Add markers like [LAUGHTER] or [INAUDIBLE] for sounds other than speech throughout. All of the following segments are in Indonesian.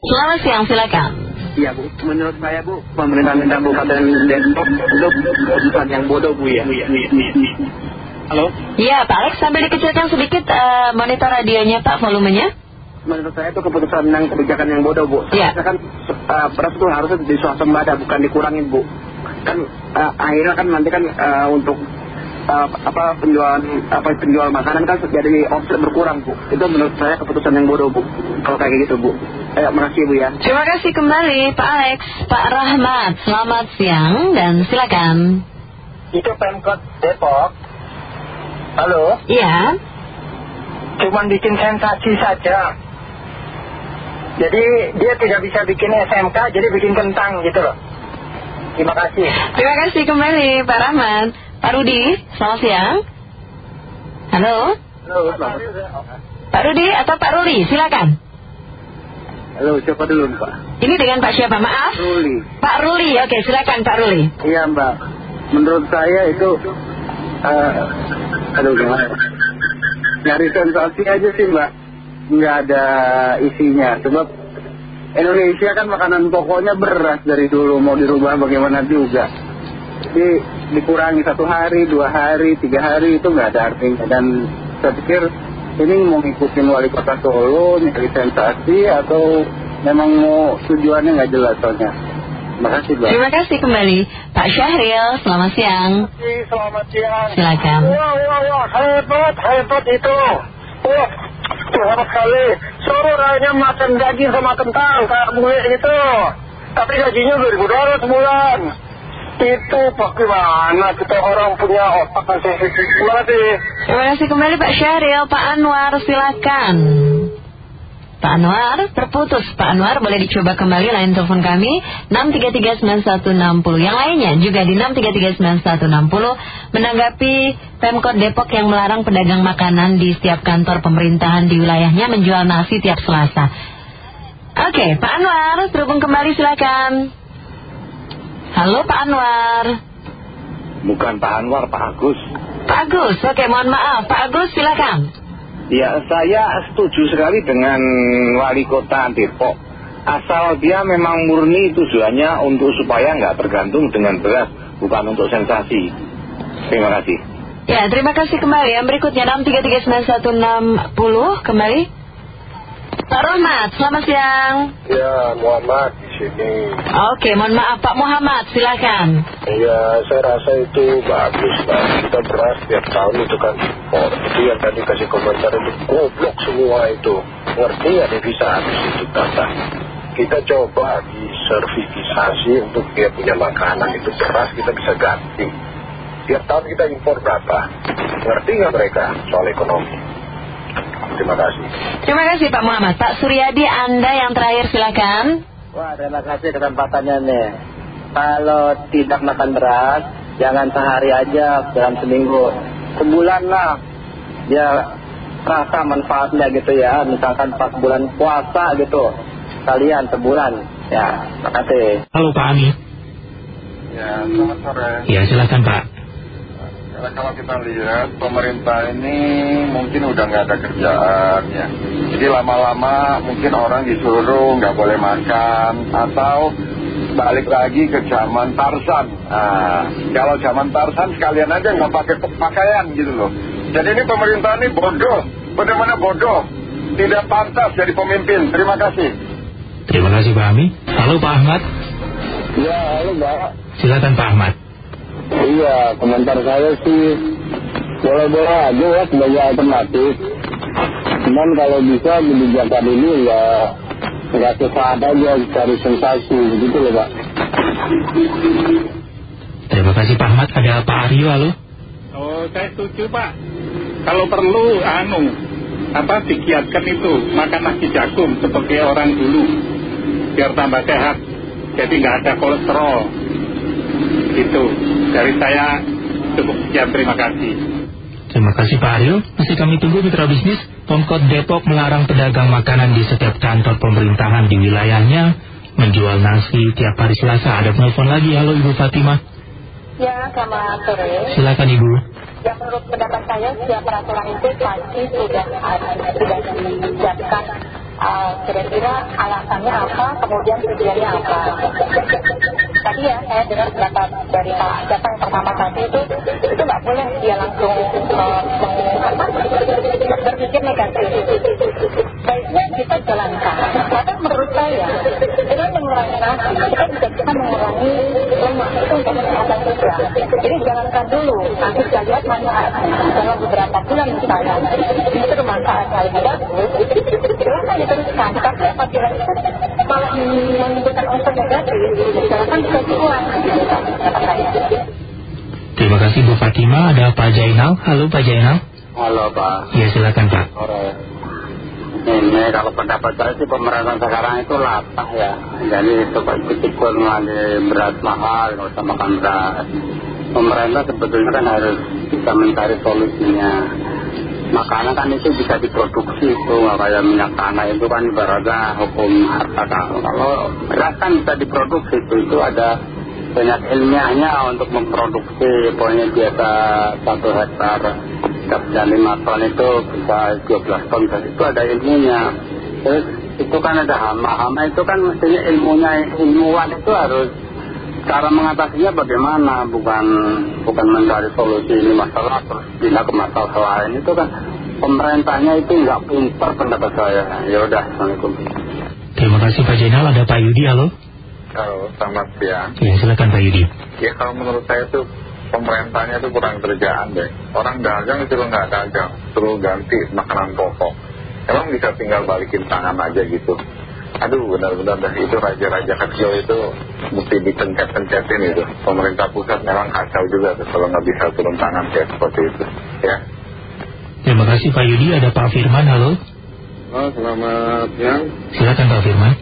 Selamat siang, silakan. Iya Bu, menurut saya Bu, pemerintah Kabupaten Depok itu keputusan yang bodoh Bu ya. Halo? Iya Pak Alex, sambil dikecilkan sedikit uh, monitor radionya Pak, volumenya. Menurut saya itu keputusan yang kebijakan yang bodoh Bu. Iya. kan uh, beras itu harusnya swasembada, bukan dikurangin Bu. Kan uh, akhirnya kan nanti kan uh, untuk uh, apa penjualan apa penjual makanan kan jadi offset berkurang bu itu menurut saya keputusan yang bodoh bu kalau kayak gitu bu eh, makasih bu ya. Terima kasih kembali Pak Alex Pak Rahmat. Selamat siang dan silakan. Itu Pemkot Depok. Halo? Iya. Cuman bikin sensasi saja. Jadi dia tidak bisa bikin SMK jadi bikin kentang gitu loh. Terima kasih. Terima kasih kembali Pak Rahmat. Pak Rudi, selamat siang. Halo. Halo, selamat. Pak Rudi atau Pak Ruli, silakan. Halo, siapa dulu Pak? Ini dengan Pak siapa? Maaf. Ruli. Pak Ruli, oke silakan Pak Ruli. Iya Mbak, menurut saya itu, uh, aduh gimana ya? Nyari sensasi aja sih Mbak, nggak ada isinya. Sebab Indonesia kan makanan pokoknya beras dari dulu, mau dirubah bagaimana juga jadi dikurangi satu hari, dua hari, tiga hari itu nggak ada artinya dan saya pikir ini mau ngikutin wali kota Solo, nyari sensasi atau memang mau tujuannya nggak jelas soalnya. Terima kasih Mbak. Terima kasih kembali Pak Syahril, selamat siang. Selamat siang. Silakan. Wah, wah, wah, hebat, hebat itu. Wah, Tuhan sekali. Suruh rakyatnya makan daging sama kentang kayak bunga gitu. Tapi gajinya 2.000 dolar sebulan itu bagaimana? Kita orang punya otak terima kasih. Terima kasih kembali Pak Syahril. Pak Anwar silakan. Pak Anwar terputus. Pak Anwar boleh dicoba kembali lain telepon kami. 6339160 yang lainnya juga di 6339160 menanggapi Pemkot Depok yang melarang pedagang makanan di setiap kantor pemerintahan di wilayahnya menjual nasi tiap Selasa. Oke Pak Anwar terhubung kembali silakan Halo Pak Anwar. Bukan Pak Anwar, Pak Agus. Pak Agus, oke mohon maaf. Pak Agus silakan. Ya, saya setuju sekali dengan wali kota Depok. Asal dia memang murni tujuannya untuk supaya nggak tergantung dengan beras, bukan untuk sensasi. Terima kasih. Ya, terima kasih kembali. Yang berikutnya 6339160 kembali. Pak Rahmat, selamat siang. Ya, Muhammad sini. Oke, mohon maaf Pak Muhammad, silakan. Ya, saya rasa itu bagus lah. Kita beras tiap tahun itu kan impor. Itu yang tadi kasih komentar itu goblok semua itu. Ngerti ya devisa habis itu kata. Kita coba disertifikasi untuk dia punya makanan itu beras kita bisa ganti. Tiap tahun kita impor berapa? Ngerti nggak mereka soal ekonomi? Terima kasih. Terima kasih Pak Muhammad. Pak Suryadi, Anda yang terakhir silakan. Wah, terima kasih kesempatannya nih. Kalau tidak makan beras, jangan sehari aja dalam seminggu. Sebulan lah, dia rasa manfaatnya gitu ya. Misalkan pas bulan puasa gitu, kalian sebulan. Ya, terima kasih. Halo Pak Ami. Ya, selamat sore. Ya, silakan Pak. Karena kalau kita lihat pemerintah ini mungkin udah nggak ada kerjaan ya. Jadi lama-lama mungkin orang disuruh nggak boleh makan atau balik lagi ke zaman Tarsan. Nah, kalau zaman Tarsan sekalian aja nggak pakai pakaian gitu loh. Jadi ini pemerintah ini bodoh, benar-benar bodoh. Tidak pantas jadi pemimpin. Terima kasih. Terima kasih Pak Ami. Halo Pak Ahmad. Ya, halo Mbak. Silakan Pak Ahmad. Iya, komentar saya sih boleh-boleh aja ya sebagai alternatif. Cuman kalau bisa kebijakan ini ya nggak sesaat aja cari sensasi gitu loh Pak. Terima kasih Pak Ahmad. Ada Pak Aryo, halo. Oh, saya setuju Pak. Kalau perlu, anu, apa dikiatkan itu makan nasi jagung seperti orang dulu, biar tambah sehat. Jadi nggak ada kolesterol. Itu dari saya cukup sekian terima kasih. Terima kasih Pak Aryo. Masih kami tunggu mitra bisnis. Pemkot Depok melarang pedagang makanan di setiap kantor pemerintahan di wilayahnya menjual nasi tiap hari Selasa. Ada telepon lagi. Halo Ibu Fatimah. Ya, selamat sore. Silakan Ibu. Ya, menurut pendapat saya, setiap peraturan itu pasti sudah ada, sudah disiapkan uh, kira-kira alasannya apa, kemudian tujuannya apa. Tadi ya saya dengar pendapat dari Pak siapa yang pertama tadi itu, itu nggak boleh dia langsung apa, berpikir negatif. Baiknya kita jalankan. Karena menurut saya dengan mengurangi nasi kita bisa bisa mengurangi lemak itu untuk kesehatan juga. Jadi jalankan dulu. Nanti kita lihat manfaat dalam beberapa bulan misalnya. Justru manfaatnya lebih bagus. Silahkan diteruskan. Tapi apabila itu malah menimbulkan unsur negatif, bisa saya. Terima kasih Bu Fatima. Ada Pak Jainal. Halo Pak Jainal. Halo Pak. Ya silakan Pak. Sore. Ini kalau pendapat saya sih pemerintah sekarang itu latah ya. Jadi coba ikut-ikut mengalih beras mahal, nggak usah makan beras. Pemerintah sebetulnya kan harus bisa mencari solusinya. Makanan kan itu bisa diproduksi itu, nggak kayak minyak tanah itu kan ibaratnya hukum harta. Kalau beras kan bisa diproduksi itu, itu ada banyak ilmiahnya untuk memproduksi. Pokoknya biasa satu hektar dan lima ton itu bisa 12 ton dan itu ada ilmunya terus itu kan ada hama-hama itu kan mestinya ilmunya ilmuwan itu harus cara mengatasinya bagaimana bukan bukan mencari solusi ini masalah terus pindah ke masalah lain itu kan pemerintahnya itu nggak pintar pendapat saya ya udah assalamualaikum Terima kasih Pak Jainal. Ada Pak Yudi. Halo. Halo, selamat siang. Ya silakan Pak Yudi. Ya kalau menurut saya tuh pemerintahnya tuh kurang kerjaan deh. Orang dagang itu nggak dagang, suruh ganti makanan pokok. Emang bisa tinggal balikin tangan aja gitu. Aduh benar-benar dah itu raja-raja kecil itu mesti dipencet-pencetin itu. Pemerintah pusat memang kacau juga tuh kalau nggak bisa turun tangan kayak seperti itu. Ya. Terima kasih Pak Yudi. Ada Pak Firman. Halo. Oh, selamat siang. Silakan Pak Firman.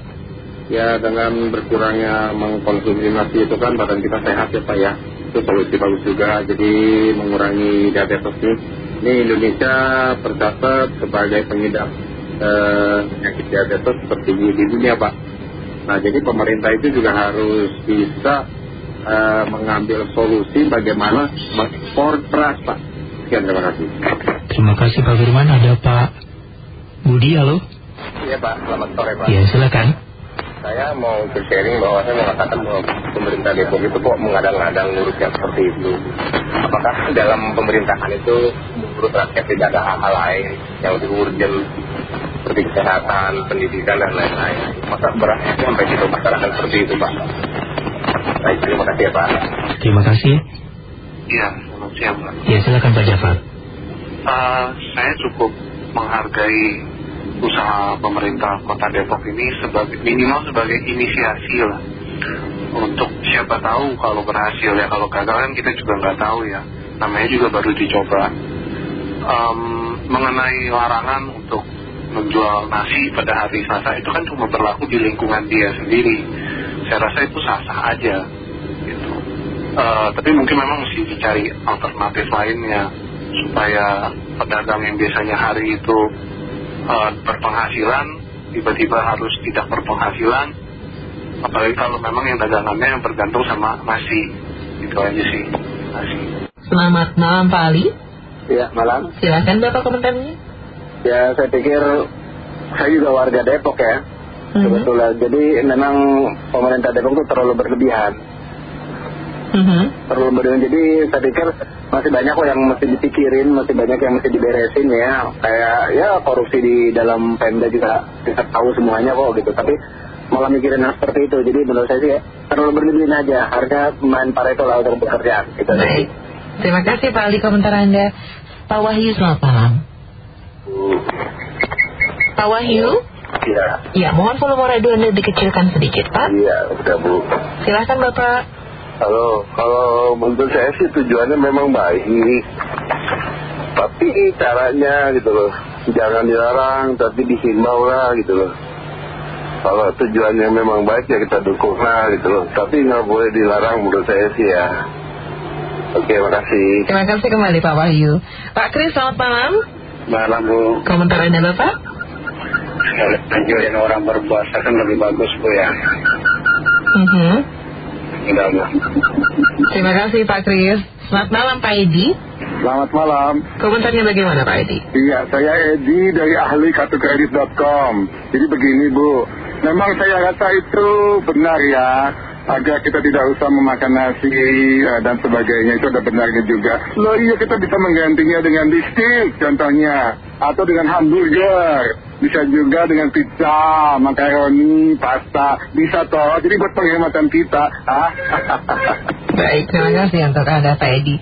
Ya, dengan berkurangnya mengkonsumsi nasi itu kan badan kita sehat ya Pak ya. Itu solusi bagus juga, jadi mengurangi diabetes ini. Ini Indonesia tercatat sebagai pengidap eh, penyakit diabetes tertinggi di dunia Pak. Nah, jadi pemerintah itu juga harus bisa eh, mengambil solusi bagaimana mengekspor beras Pak. Sekian, terima kasih. Terima kasih Pak Firman. Ada Pak Budi. Halo. Iya Pak, selamat sore Pak. Ya silakan. Saya mau sharing bahwa saya mengatakan bahwa pemerintah Depok itu kok mengadang-adang ngurus yang seperti itu. Apakah dalam pemerintahan itu menurut rakyat tidak ada hal-hal lain yang lebih urgent seperti kesehatan, pendidikan dan lain-lain. Masa berasnya sampai di masyarakat seperti itu Pak. Baik, terima kasih ya Pak. Terima kasih. Iya, selamat siang Pak. Ya silakan Pak Jafar. Eh, saya cukup menghargai usaha pemerintah kota Depok ini sebagai minimal sebagai inisiasi lah untuk siapa tahu kalau berhasil ya kalau gagal kan kita juga nggak tahu ya namanya juga baru dicoba Em, mengenai larangan untuk menjual nasi pada hari Selasa itu kan cuma berlaku di lingkungan dia sendiri. Saya rasa itu sah-sah aja gitu. Eh, tapi mungkin memang mesti dicari alternatif lainnya supaya pedagang yang biasanya hari itu eh, berpenghasilan tiba-tiba harus tidak berpenghasilan apalagi kalau memang yang dagangannya yang bergantung sama nasi. Itu aja sih. Nasi Selamat malam Pak Ali. ya malam. Silakan Bapak komentarnya. Ya saya pikir saya juga warga Depok ya sebetulnya jadi memang pemerintah Depok itu terlalu berlebihan. Mhm. terlalu berlebihan. Jadi saya pikir masih banyak kok yang mesti dipikirin masih banyak yang mesti diberesin ya. Kayak ya korupsi di dalam Pemda juga kita tahu semuanya kok gitu. Tapi malah mikirin yang seperti itu. Jadi menurut saya sih terlalu berlebihan aja. Harusnya main Pareto lah untuk bekerja gitu Baik. Terima kasih Pak Ali komentar Anda. Pak Wahyu selamat malam. Pak Wahyu, Iya, ya mohon volume radio Anda dikecilkan sedikit Pak. iya, udah Bu. Silahkan Bapak. Halo, kalau menurut saya sih tujuannya memang baik. Tapi caranya gitu loh. Jangan dilarang, tapi dihimbau lah gitu loh. Kalau tujuannya memang baik ya kita dukung lah gitu loh. Tapi nggak boleh dilarang menurut saya sih ya. Oke, makasih. Terima kasih kembali Pak Wahyu. Pak Kris selamat malam. malam Bu Komentar Anda Bapak. Anjurin orang berpuasa kan lebih bagus Bu ya Mhm. udah Bu Terima kasih Pak Kris. Selamat malam Pak Edi. Selamat malam. Komentarnya bagaimana Pak Edi? Iya, saya Edi dari ahli kartukredit.com. Jadi begini Bu, memang saya rasa itu benar ya. Agar kita tidak usah memakan nasi eh, dan sebagainya itu ada benarnya juga. Loh iya kita bisa menggantinya dengan bistik contohnya. Atau dengan hamburger. Bisa juga dengan pizza, makaroni, pasta. Bisa toh. Jadi buat penghematan kita. Ah. [LAUGHS] Baik, terima kasih untuk Anda Pak Edi.